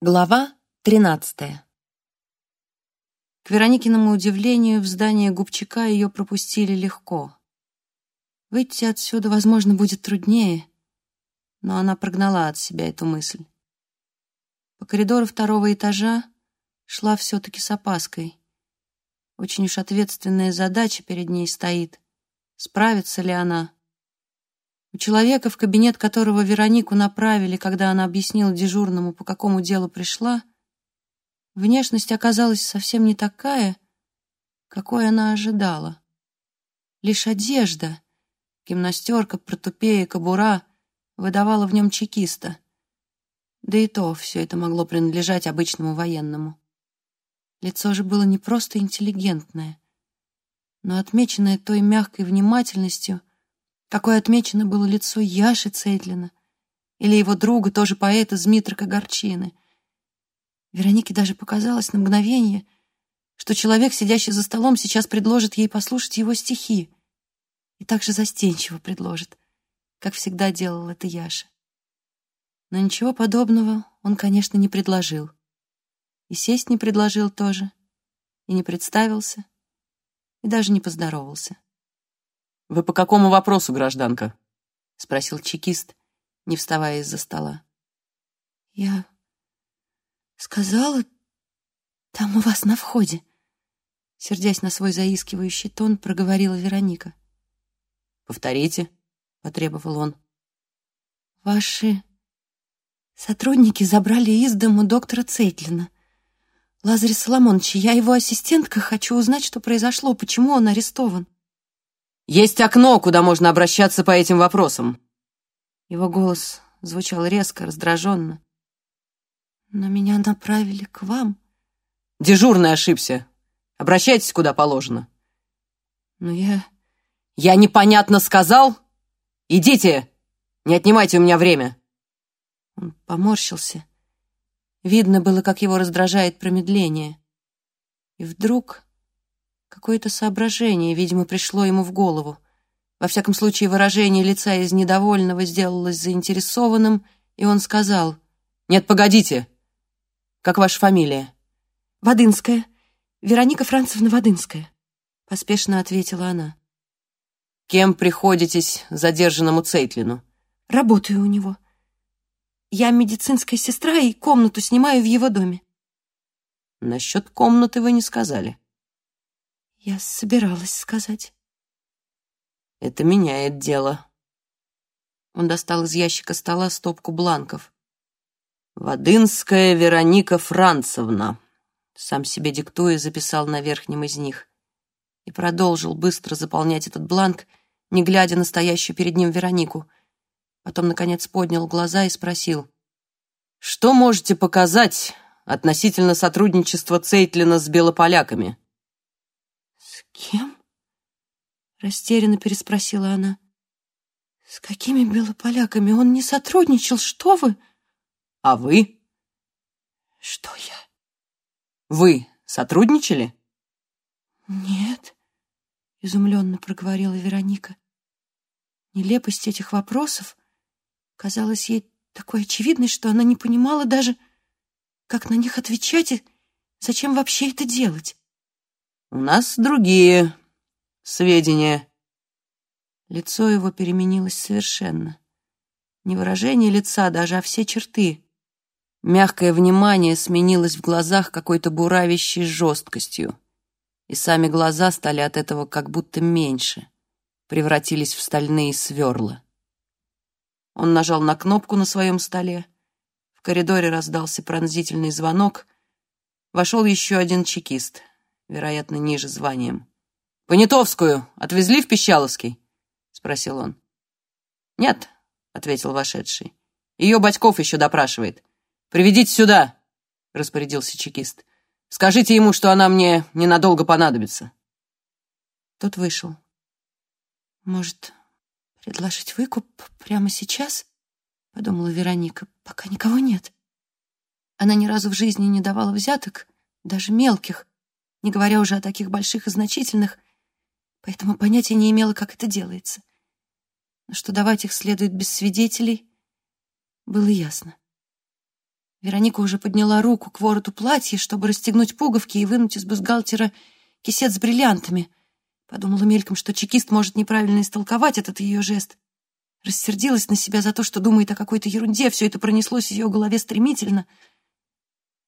Глава 13. К Вероникиному удивлению, в здание Губчака ее пропустили легко. Выйти отсюда, возможно, будет труднее, но она прогнала от себя эту мысль. По коридору второго этажа шла все-таки с опаской. Очень уж ответственная задача перед ней стоит. Справится ли она? У человека, в кабинет которого Веронику направили, когда она объяснила дежурному, по какому делу пришла, внешность оказалась совсем не такая, какой она ожидала. Лишь одежда, гимнастерка, протупея, кобура выдавала в нем чекиста. Да и то все это могло принадлежать обычному военному. Лицо же было не просто интеллигентное, но отмеченное той мягкой внимательностью, какое отмечено было лицо Яши Цейтлина или его друга, тоже поэта Змитрока Горчины. Веронике даже показалось на мгновение, что человек, сидящий за столом, сейчас предложит ей послушать его стихи и также застенчиво предложит, как всегда делал это Яша. Но ничего подобного он, конечно, не предложил. И сесть не предложил тоже, и не представился, и даже не поздоровался. «Вы по какому вопросу, гражданка?» — спросил чекист, не вставая из-за стола. «Я сказала, там у вас на входе», — сердясь на свой заискивающий тон, проговорила Вероника. «Повторите», — потребовал он. «Ваши сотрудники забрали из дому доктора Цейтлина. Лазарь Соломонович, я его ассистентка, хочу узнать, что произошло, почему он арестован». Есть окно, куда можно обращаться по этим вопросам». Его голос звучал резко, раздраженно. «Но меня направили к вам». «Дежурный ошибся. Обращайтесь, куда положено». «Но я...» «Я непонятно сказал? Идите! Не отнимайте у меня время!» Он поморщился. Видно было, как его раздражает промедление. И вдруг Какое-то соображение, видимо, пришло ему в голову. Во всяком случае, выражение лица из недовольного сделалось заинтересованным, и он сказал, «Нет, погодите! Как ваша фамилия?» «Водынская. Вероника Францевна Водынская», — поспешно ответила она. «Кем приходитесь задержанному Цейтлину?» «Работаю у него. Я медицинская сестра и комнату снимаю в его доме». «Насчет комнаты вы не сказали». Я собиралась сказать. Это меняет дело. Он достал из ящика стола стопку бланков. «Водынская Вероника Францевна», сам себе диктуя, записал на верхнем из них. И продолжил быстро заполнять этот бланк, не глядя на стоящую перед ним Веронику. Потом, наконец, поднял глаза и спросил. «Что можете показать относительно сотрудничества Цейтлина с белополяками?» «Кем?» — растерянно переспросила она. «С какими белополяками? Он не сотрудничал, что вы?» «А вы?» «Что я?» «Вы сотрудничали?» «Нет», — изумленно проговорила Вероника. Нелепость этих вопросов казалась ей такой очевидной, что она не понимала даже, как на них отвечать и зачем вообще это делать. У нас другие сведения. Лицо его переменилось совершенно. Не выражение лица даже, а все черты. Мягкое внимание сменилось в глазах какой-то буравящей жесткостью. И сами глаза стали от этого как будто меньше, превратились в стальные сверла. Он нажал на кнопку на своем столе. В коридоре раздался пронзительный звонок. Вошел еще один чекист — вероятно, ниже званием. «Понятовскую отвезли в Пищаловский?» — спросил он. «Нет», — ответил вошедший. «Ее Батьков еще допрашивает. Приведите сюда», — распорядился чекист. «Скажите ему, что она мне ненадолго понадобится». Тот вышел. «Может, предложить выкуп прямо сейчас?» — подумала Вероника. «Пока никого нет». Она ни разу в жизни не давала взяток, даже мелких, не говоря уже о таких больших и значительных, поэтому понятия не имела, как это делается. Но что давать их следует без свидетелей, было ясно. Вероника уже подняла руку к вороту платья, чтобы расстегнуть пуговки и вынуть из бюстгальтера кисет с бриллиантами. Подумала мельком, что чекист может неправильно истолковать этот ее жест. Рассердилась на себя за то, что думает о какой-то ерунде. Все это пронеслось в ее голове стремительно.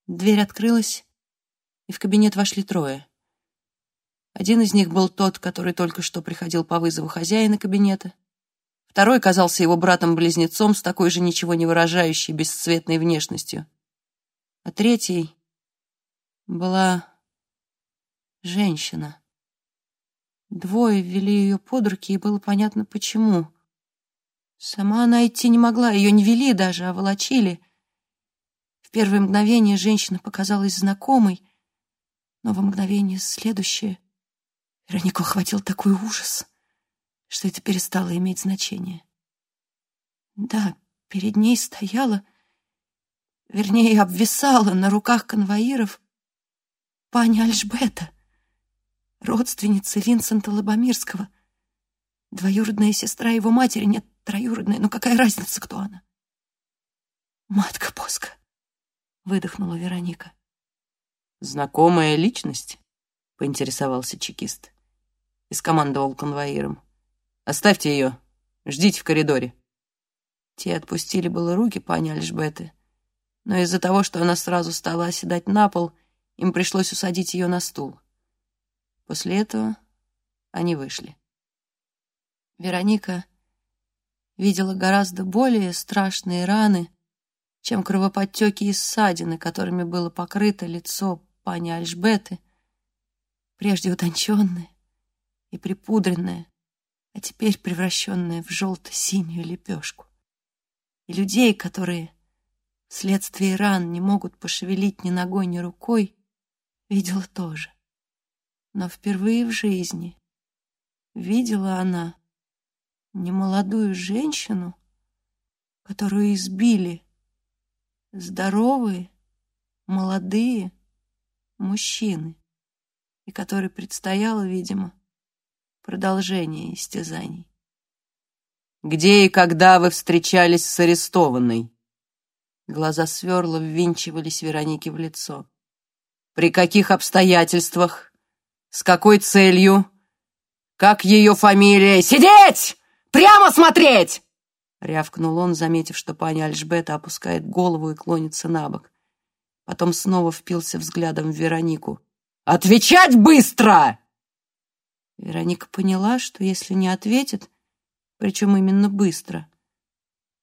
Дверь открылась, и в кабинет вошли трое. Один из них был тот, который только что приходил по вызову хозяина кабинета. Второй казался его братом-близнецом с такой же ничего не выражающей бесцветной внешностью. А третий была женщина. Двое ввели ее под руки, и было понятно, почему. Сама она идти не могла, ее не вели даже, а волочили. В первое мгновение женщина показалась знакомой, но в мгновение следующее Веронику охватил такой ужас, что это перестало иметь значение. Да, перед ней стояла, вернее, обвисала на руках конвоиров паня Альжбета, родственница Винсента Лобомирского, двоюродная сестра его матери, нет, троюродная, но какая разница, кто она? Матка Боска, выдохнула Вероника. «Знакомая личность?» — поинтересовался чекист и скомандовал конвоиром. Оставьте ее. Ждите в коридоре». Те отпустили было руки пани Альжбеты, но из-за того, что она сразу стала оседать на пол, им пришлось усадить ее на стул. После этого они вышли. Вероника видела гораздо более страшные раны, чем кровоподтеки и ссадины, которыми было покрыто лицо пани Альжбеты, прежде утонченное и припудренное, а теперь превращенная в желто-синюю лепешку. И людей, которые вследствие ран не могут пошевелить ни ногой, ни рукой, видела тоже. Но впервые в жизни видела она немолодую женщину, которую избили здоровые, молодые мужчины, и которой предстояло, видимо, продолжение истязаний. «Где и когда вы встречались с арестованной?» Глаза сверла ввинчивались Веронике в лицо. «При каких обстоятельствах? С какой целью? Как ее фамилия? Сидеть! Прямо смотреть!» Рявкнул он, заметив, что паня Альжбета опускает голову и клонится на бок. Потом снова впился взглядом в Веронику. «Отвечать быстро!» Вероника поняла, что если не ответит, причем именно быстро,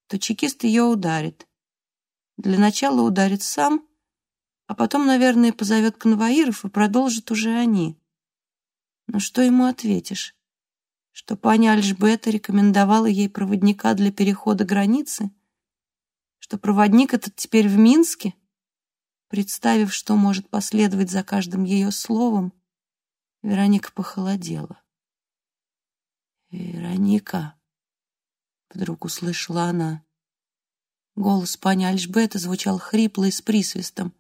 то чекист ее ударит. Для начала ударит сам, а потом, наверное, позовет конвоиров и продолжит уже они. Но что ему ответишь? Что паня Альжбета рекомендовала ей проводника для перехода границы? Что проводник этот теперь в Минске? Представив, что может последовать за каждым ее словом, Вероника похолодела. «Вероника!» — вдруг услышала она. Голос пани Альжбета звучал хрипло и с присвистом.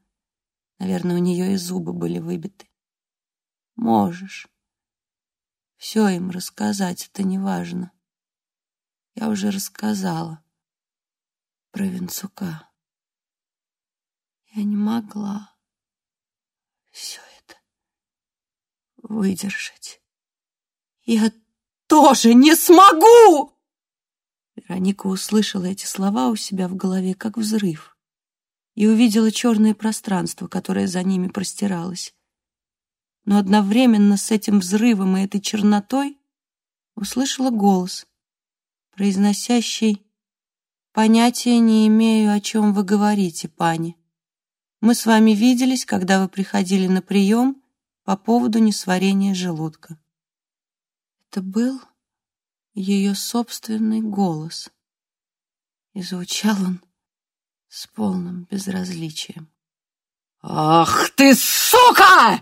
Наверное, у нее и зубы были выбиты. «Можешь. Все им рассказать, это не важно. Я уже рассказала про Винцука. Я не могла. Все выдержать. «Я тоже не смогу!» Вероника услышала эти слова у себя в голове, как взрыв, и увидела черное пространство, которое за ними простиралось. Но одновременно с этим взрывом и этой чернотой услышала голос, произносящий «Понятия не имею, о чем вы говорите, пани. Мы с вами виделись, когда вы приходили на прием, по поводу несварения желудка. Это был ее собственный голос, и звучал он с полным безразличием. «Ах ты, сука!»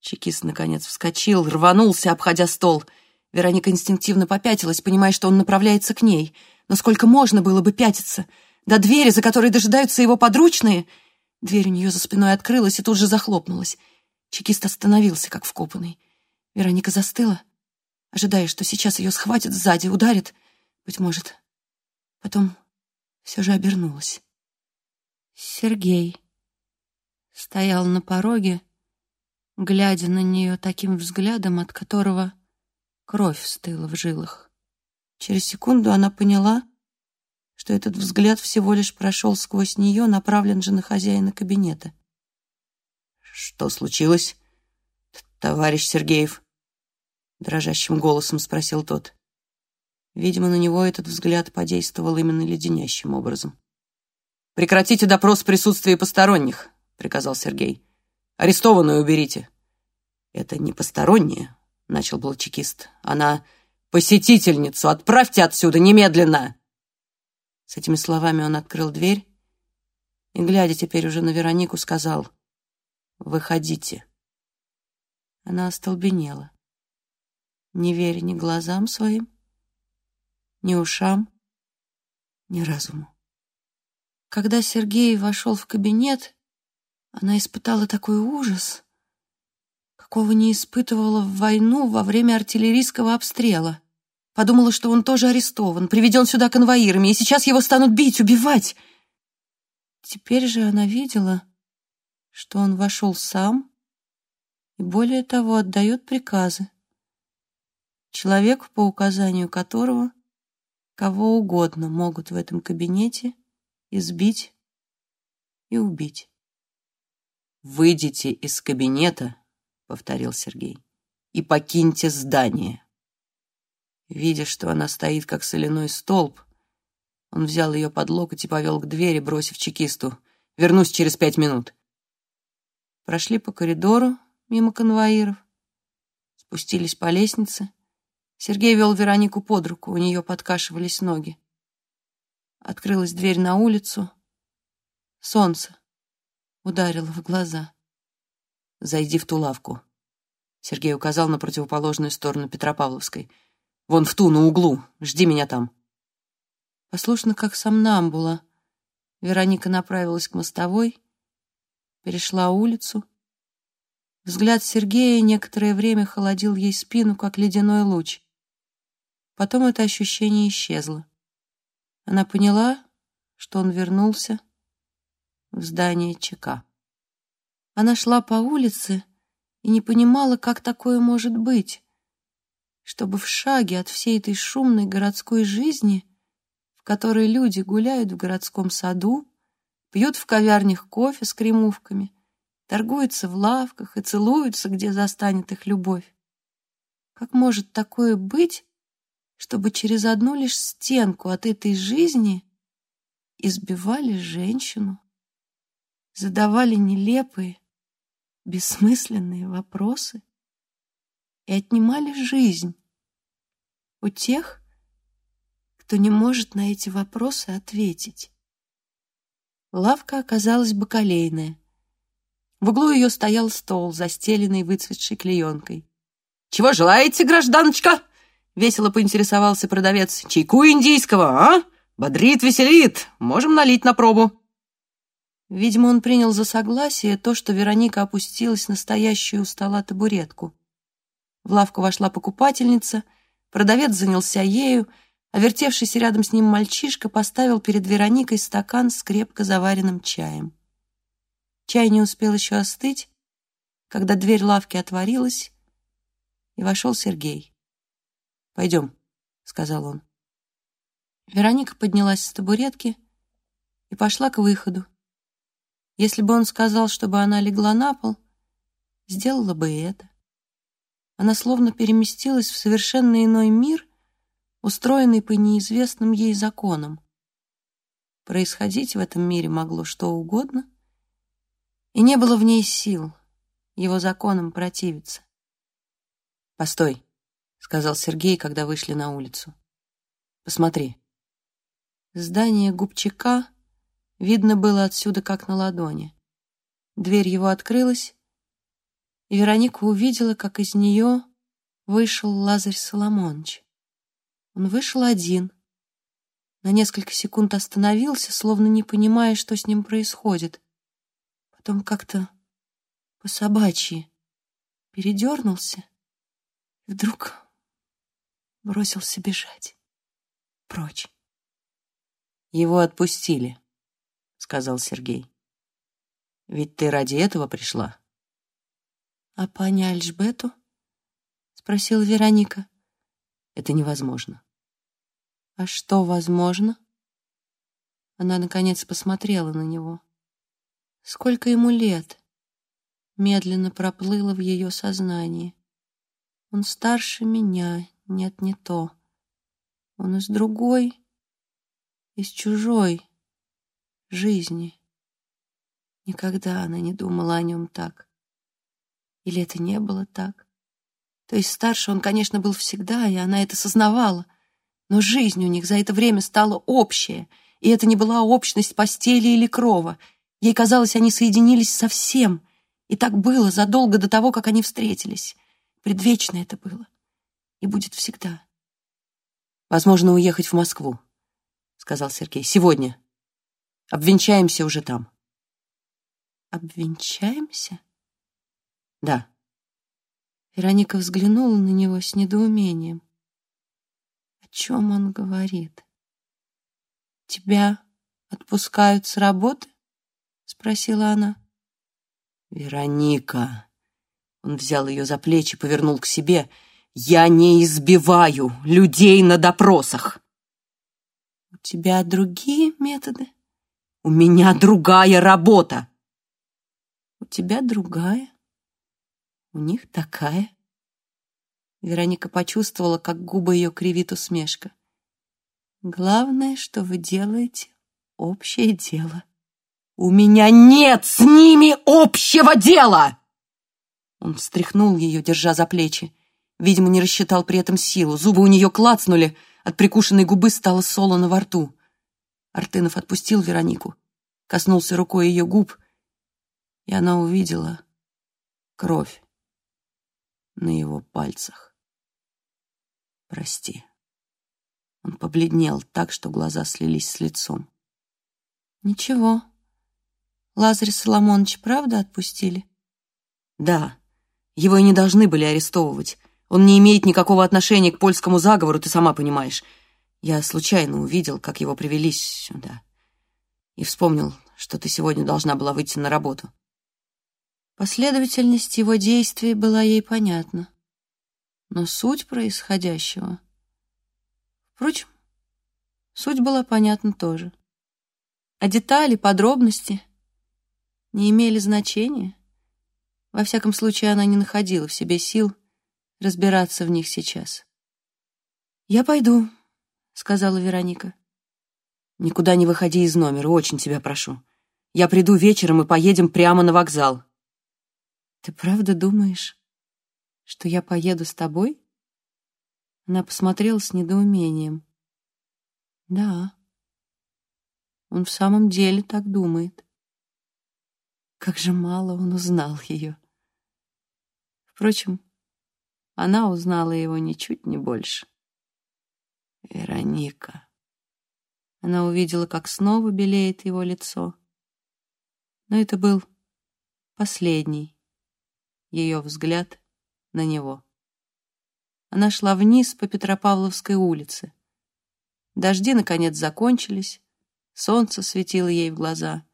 Чекист, наконец, вскочил, рванулся, обходя стол. Вероника инстинктивно попятилась, понимая, что он направляется к ней. Но сколько можно было бы пятиться? До двери, за которой дожидаются его подручные? Дверь у нее за спиной открылась и тут же захлопнулась. Чекист остановился, как вкопанный. Вероника застыла, ожидая, что сейчас ее схватят сзади, ударят, быть может. Потом все же обернулась. Сергей стоял на пороге, глядя на нее таким взглядом, от которого кровь стыла в жилах. Через секунду она поняла, что этот взгляд всего лишь прошел сквозь нее, направлен же на хозяина кабинета. «Что случилось, товарищ Сергеев?» Дрожащим голосом спросил тот. Видимо, на него этот взгляд подействовал именно леденящим образом. «Прекратите допрос в присутствии посторонних», — приказал Сергей. «Арестованную уберите». «Это не посторонняя», — начал был чекист. «Она посетительницу. Отправьте отсюда немедленно!» С этими словами он открыл дверь и, глядя теперь уже на Веронику, сказал «Выходите». Она остолбенела, не веря ни глазам своим, ни ушам, ни разуму. Когда Сергей вошел в кабинет, она испытала такой ужас, какого не испытывала в войну во время артиллерийского обстрела. Подумала, что он тоже арестован, приведен сюда конвоирами, и сейчас его станут бить, убивать. Теперь же она видела, что он вошел сам и, более того, отдает приказы. Человек, по указанию которого кого угодно могут в этом кабинете избить и убить. «Выйдите из кабинета», — повторил Сергей, — «и покиньте здание». Видя, что она стоит, как соляной столб, он взял ее под локоть и повел к двери, бросив чекисту. «Вернусь через пять минут». Прошли по коридору мимо конвоиров, спустились по лестнице. Сергей вел Веронику под руку, у нее подкашивались ноги. Открылась дверь на улицу. Солнце ударило в глаза. «Зайди в ту лавку», — Сергей указал на противоположную сторону Петропавловской. «Вон в ту, на углу. Жди меня там». Послушно, как сомнамбула, Вероника направилась к мостовой, перешла улицу. Взгляд Сергея некоторое время холодил ей спину, как ледяной луч. Потом это ощущение исчезло. Она поняла, что он вернулся в здание ЧК. Она шла по улице и не понимала, как такое может быть, чтобы в шаге от всей этой шумной городской жизни, в которой люди гуляют в городском саду, пьют в кавярнях кофе с кремувками, торгуются в лавках и целуются, где застанет их любовь. Как может такое быть, чтобы через одну лишь стенку от этой жизни избивали женщину, задавали нелепые, бессмысленные вопросы и отнимали жизнь у тех, кто не может на эти вопросы ответить. Лавка оказалась бакалейная. В углу ее стоял стол, застеленный выцветшей клеенкой. «Чего желаете, гражданочка?» Весело поинтересовался продавец. «Чайку индийского, а? Бодрит, веселит. Можем налить на пробу». Видимо, он принял за согласие то, что Вероника опустилась на стоящую у стола табуретку. В лавку вошла покупательница, продавец занялся ею, а вертевшийся рядом с ним мальчишка поставил перед Вероникой стакан с крепко заваренным чаем. Чай не успел еще остыть, когда дверь лавки отворилась, и вошел Сергей. «Пойдем», — сказал он. Вероника поднялась с табуретки и пошла к выходу. Если бы он сказал, чтобы она легла на пол, сделала бы и это. Она словно переместилась в совершенно иной мир, устроенный по неизвестным ей законам. Происходить в этом мире могло что угодно, и не было в ней сил его законам противиться. «Постой», сказал Сергей, когда вышли на улицу. Посмотри. Здание губчака видно было отсюда как на ладони. Дверь его открылась, и Вероника увидела, как из нее вышел Лазарь Соломонович. Он вышел один. На несколько секунд остановился, словно не понимая, что с ним происходит. Потом как-то по-собачьи передернулся. И вдруг бросился бежать. Прочь. Его отпустили, сказал Сергей. «Ведь ты ради этого пришла?» «А паня Альжбету?» — спросила Вероника. «Это невозможно». «А что возможно?» Она, наконец, посмотрела на него. Сколько ему лет? Медленно проплыло в ее сознании. Он старше меня, нет, не то. Он из другой, из чужой жизни. Никогда она не думала о нем так. Или это не было так? То есть старше он, конечно, был всегда, и она это сознавала. Но жизнь у них за это время стала общая, и это не была общность постели или крова. Ей казалось, они соединились совсем, и так было задолго до того, как они встретились. Предвечно это было. И будет всегда. «Возможно, уехать в Москву», — сказал Сергей. «Сегодня. Обвенчаемся уже там». «Обвенчаемся?» «Да». Вероника взглянула на него с недоумением. О чем он говорит? «Тебя отпускают с работы?» — спросила она. «Вероника!» Он взял ее за плечи, повернул к себе. «Я не избиваю людей на допросах!» «У тебя другие методы?» «У меня другая работа!» «У тебя другая, у них такая». Вероника почувствовала, как губы ее кривит усмешка. «Главное, что вы делаете общее дело». «У меня нет с ними общего дела!» Он встряхнул ее, держа за плечи. Видимо, не рассчитал при этом силу. Зубы у нее клацнули, от прикушенной губы стало солоно во рту. Артынов отпустил Веронику, коснулся рукой ее губ, и она увидела кровь на его пальцах. «Прости». Он побледнел так, что глаза слились с лицом. «Ничего. Лазарь Соломонович правда отпустили?» «Да, его и не должны были арестовывать. Он не имеет никакого отношения к польскому заговору, ты сама понимаешь. Я случайно увидел, как его привели сюда. И вспомнил, что ты сегодня должна была выйти на работу. Последовательность его действий была ей понятна. Но суть происходящего... Впрочем, суть была понятна тоже. А детали, подробности не имели значения. Во всяком случае, она не находила в себе сил разбираться в них сейчас. «Я пойду», — сказала Вероника. «Никуда не выходи из номера, очень тебя прошу. Я приду вечером и поедем прямо на вокзал». «Ты правда думаешь, что я поеду с тобой?» Она посмотрела с недоумением. «Да, он в самом деле так думает. Как же мало он узнал ее». Впрочем, она узнала его ничуть не больше. Вероника. Она увидела, как снова белеет его лицо. Но это был последний ее взгляд на него. Она шла вниз по Петропавловской улице. Дожди, наконец, закончились, солнце светило ей в глаза,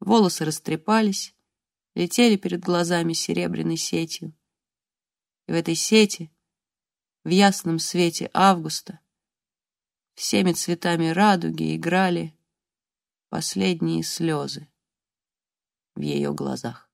волосы растрепались, летели перед глазами серебряной сетью. И в этой сети, в ясном свете августа, всеми цветами радуги играли последние слезы в ее глазах.